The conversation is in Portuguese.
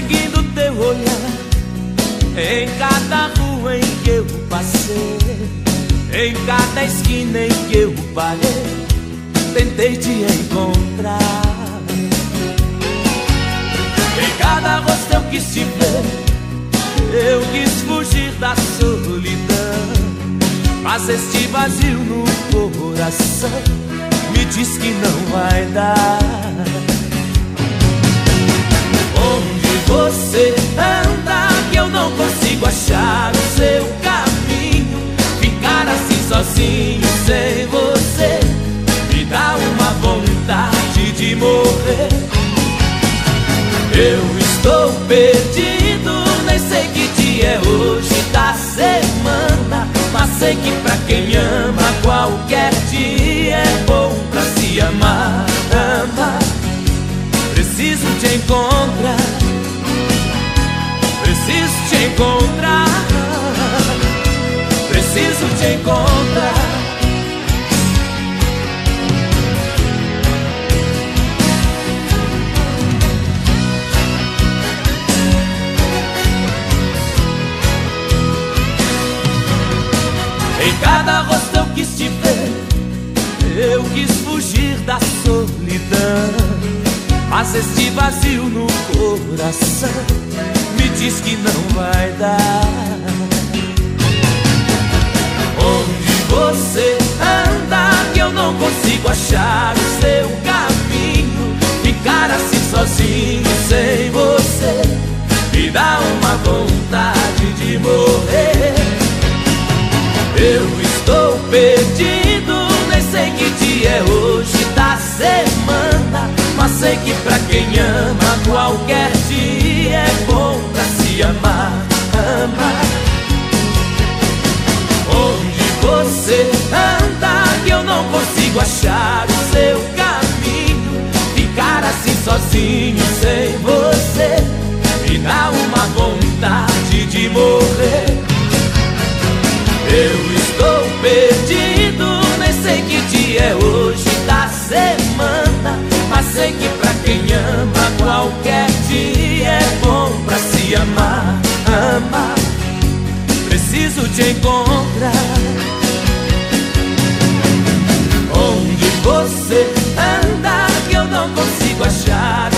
Seguindo teu olhar em cada rua em que eu passei, em cada esquina em que eu parei, tentei te encontrar. Em cada rosto eu quis te ver, eu quis fugir da solidão, mas este vazio no coração me diz que não vai dar. Eu estou perdido, nem sei que dia é hoje da semana, mas sei que pra quem ama qualquer dia é bom pra se amar. Preciso te encontrar, preciso te encontrar, preciso te encontrar. Em cada rosto eu quis te ver, eu quis fugir da solidão. Mas este vazio no coração me diz que não vai dar. Onde você consigo achar o seu caminho? Ficar assim sozinho sem você me dá uma vontade de morrer. Eu estou perdido, nem sei que dia é hoje da semana. Mas sei que pra quem ama, qualquer dia é bom pra se amar, amar. Preciso te encontrar. você andar que eu não consigo achar.